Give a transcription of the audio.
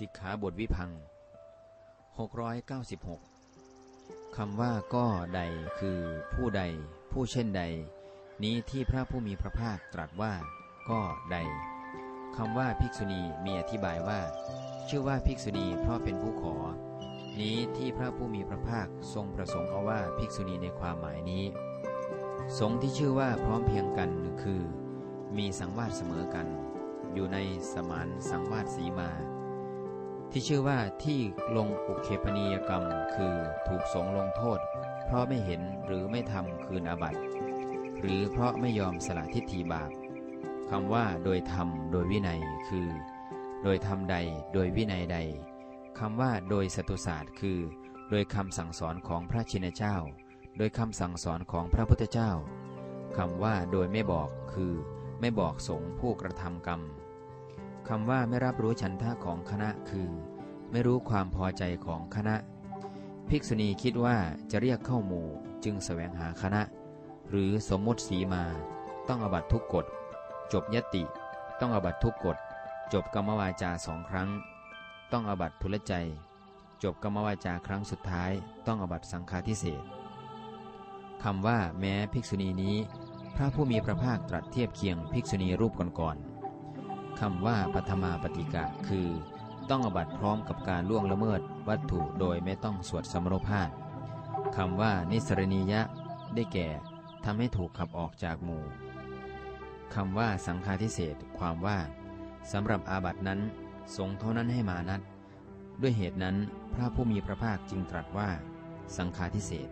สิกขาบทวิพัง 696 คำว่าก็ใดคือผู้ใด ผู้เช่นใด นี้ที่พระผู้มีพระภาคตรัสว่า ก็ใด คำว่าภิกษุณีมีอธิบายว่า ชื่อว่าภิกษุณีเพราะเป็นผู้ขอ นี้ที่พระผู้มีพระภาคทรงประสงค์เอาว่าภิกษุณีในความหมายนี้ สงที่ชื่อว่าพร้อมเพียงกันคือ มีสังวาสเสมอกัน อยู่ในสมานสังวาสสีมา ที่ชื่อว่าที่ลงอุเคปนิยกรรม คือถูกสงลงโทษ เพราะไม่เห็นหรือไม่ทำคืนอาบัติ หรือเพราะไม่ยอมสละทิฏฐิบาปคำว่าโดยธรรมโดยวินัยคือ โดยธรรมใดโดยวินัยใดคำว่าโดยสตุศาสตร์คือ โดยคำสั่งสอนของพระชินเจ้า โดยคำสั่งสอนของพระพุทธเจ้าคำว่าโดยไม่บอกคือ ไม่บอกสงผู้กระทำกรรม คำว่าไม่รับรู้ฉันทะของคณะคือ ไม่รู้ความพอใจของคณะ ภิกษุณีคิดว่าจะเรียกเข้าหมู่จึงแสวงหาคณะ หรือสมมติสีมา ต้องอบัตทุกกฎ จบยติ ต้องอบัตทุกกฎ จบกรรมวาจาสองครั้ง ต้องอบัตทุลใจ จบกรรมวาจาครั้งสุดท้าย ต้องอบัตสังฆาทิเศษคำว่าแม้ภิกษุณีนี้ พระผู้มีพระภาคตรัสเทียบเคียงภิกษุณีรูปก่อนๆ คำว่าปัทมาปฏิกะคือ ต้องอบัตพร้อมกับการล่วงละเมิดวัตถุโดยไม่ต้องสวดสมรภาพคำว่านิสรณียะ ได้แก่ทำให้ถูกขับออกจากหมู่คำว่าสังฆาทิเศษความว่าสำหรับอาบัตินั้น สงเท่านั้นให้มานัด ด้วยเหตุนั้นพระผู้มีพระภาคจึงตรัสว่า สังฆาทิเศษ